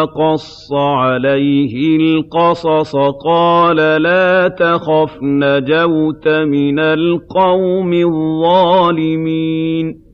وَقَصَّ عَلَيْهِ الْقَصَصَ قَالَ لَا تَخَفْ ۖ نَجَوْتَ مِنَ الْقَوْمِ الظَّالِمِينَ.